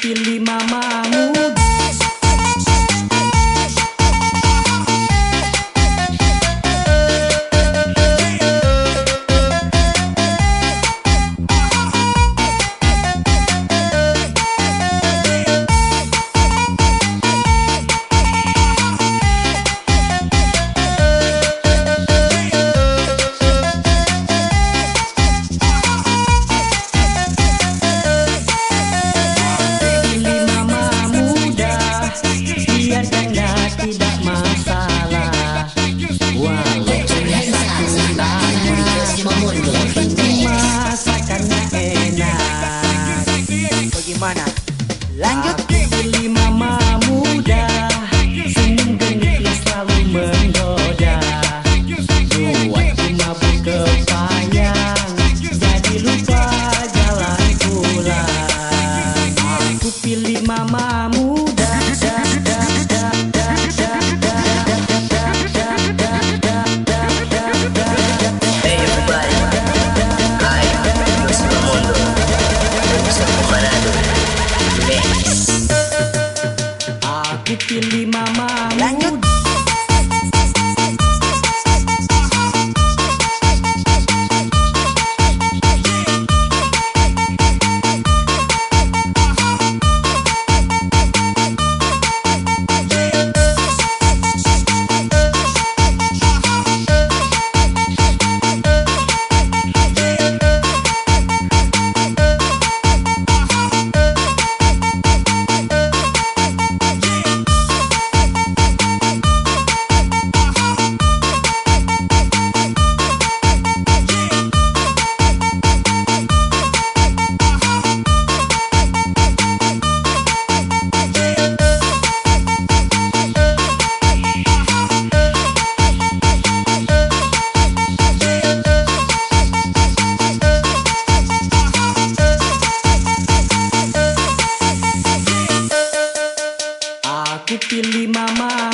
pilih mamamu. Lanjut Pilih mama muda mama Lanjut. Aku pilih mama.